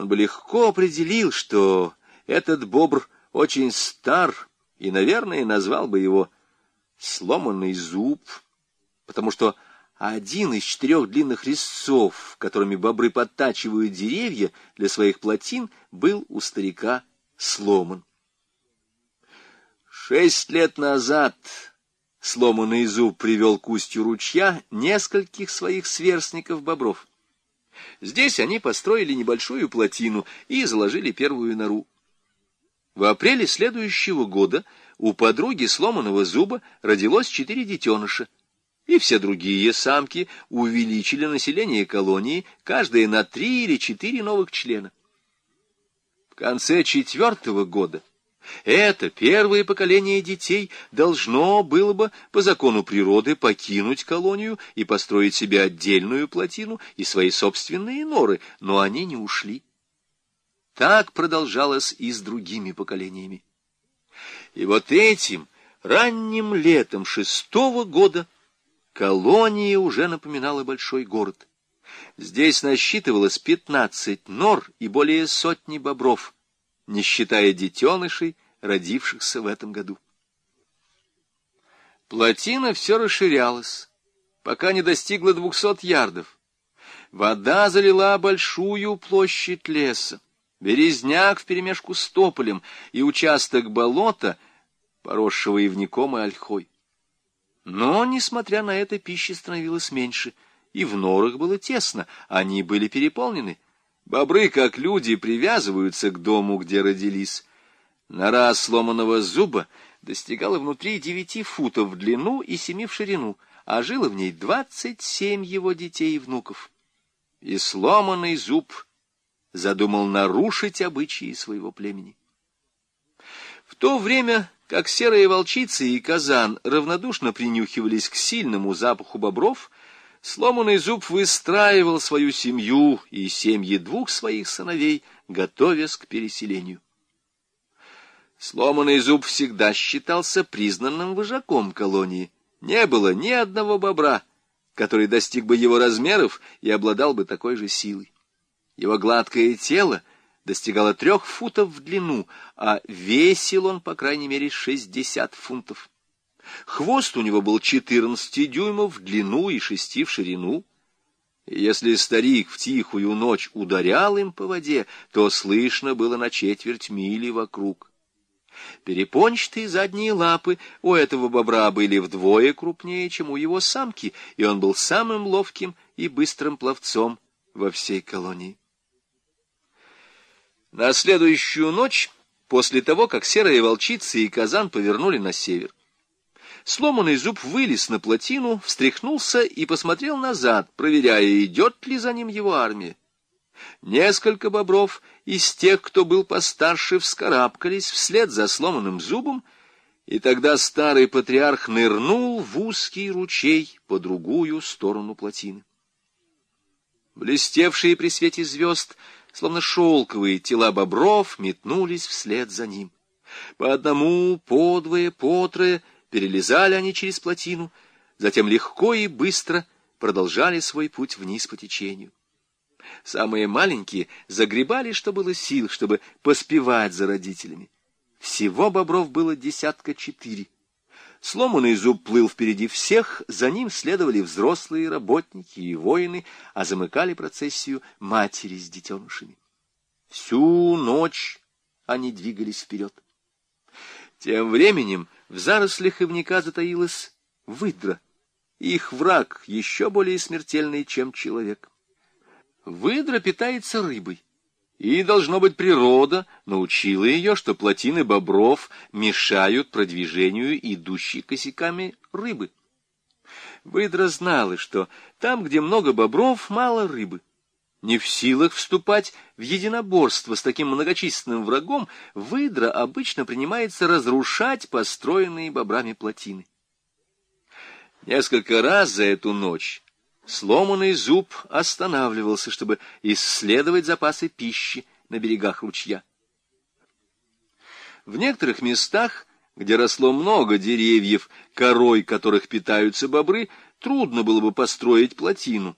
он бы легко определил, что этот бобр очень стар, и, наверное, назвал бы его сломанный зуб, потому что один из четырех длинных резцов, которыми бобры подтачивают деревья для своих плотин, был у старика сломан. Шесть лет назад сломанный зуб привел к устью ручья нескольких своих сверстников бобров. Здесь они построили небольшую плотину и заложили первую нору. В апреле следующего года у подруги сломанного зуба родилось четыре детеныша, и все другие самки увеличили население колонии, каждая на три или четыре новых члена. В конце четвертого года это первое поколение детей должно было бы по закону природы покинуть колонию и построить себе отдельную плотину и свои собственные норы, но они не ушли. Так продолжалось и с другими поколениями. И вот этим ранним летом шестого года колония уже напоминала большой город. Здесь насчитывалось пятнадцать нор и более сотни бобров — не считая детенышей, родившихся в этом году. Плотина все расширялась, пока не достигла двухсот ярдов. Вода залила большую площадь леса, березняк вперемешку с тополем и участок болота, поросшего ивником и ольхой. Но, несмотря на это, пищи становилось меньше, и в норах было тесно, они были переполнены — Бобры, как люди, привязываются к дому, где родились. Нора сломанного зуба достигала внутри девяти футов в длину и семи в ширину, а жило в ней двадцать семь его детей и внуков. И сломанный зуб задумал нарушить обычаи своего племени. В то время, как серые волчицы и казан равнодушно принюхивались к сильному запаху бобров, Сломанный зуб выстраивал свою семью и семьи двух своих сыновей, готовясь к переселению. Сломанный зуб всегда считался признанным вожаком колонии. Не было ни одного бобра, который достиг бы его размеров и обладал бы такой же силой. Его гладкое тело достигало трех футов в длину, а весил он, по крайней мере, шестьдесят фунтов. Хвост у него был 14 дюймов в длину и 6 в ширину. Если старик в тихую ночь ударял им по воде, то слышно было на четверть мили вокруг. Перепончатые задние лапы у этого бобра были вдвое крупнее, чем у его самки, и он был самым ловким и быстрым пловцом во всей колонии. На следующую ночь, после того, как серые волчицы и казан повернули на север, Сломанный зуб вылез на плотину, встряхнулся и посмотрел назад, проверяя, идет ли за ним его армия. Несколько бобров из тех, кто был постарше, вскарабкались вслед за сломанным зубом, и тогда старый патриарх нырнул в узкий ручей по другую сторону плотины. Блестевшие при свете звезд, словно шелковые тела бобров, метнулись вслед за ним. По одному, по двое, по трое — Перелезали они через плотину, затем легко и быстро продолжали свой путь вниз по течению. Самые маленькие загребали, что было сил, чтобы поспевать за родителями. Всего бобров было десятка четыре. Сломанный зуб плыл впереди всех, за ним следовали взрослые работники и воины, а замыкали процессию матери с детенышами. Всю ночь они двигались вперед. Тем временем в зарослях ивника затаилась выдра. Их враг еще более смертельный, чем человек. Выдра питается рыбой. И, должно быть, природа научила ее, что плотины бобров мешают продвижению идущей косяками рыбы. Выдра знала, что там, где много бобров, мало рыбы. Не в силах вступать в единоборство с таким многочисленным врагом, выдра обычно принимается разрушать построенные бобрами плотины. Несколько раз за эту ночь сломанный зуб останавливался, чтобы исследовать запасы пищи на берегах ручья. В некоторых местах, где росло много деревьев, корой которых питаются бобры, трудно было бы построить плотину.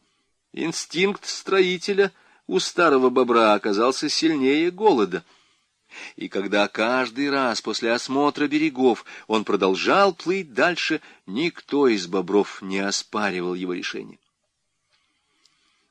Инстинкт строителя у старого бобра оказался сильнее голода. И когда каждый раз после осмотра берегов он продолжал плыть дальше, никто из бобров не оспаривал его решение.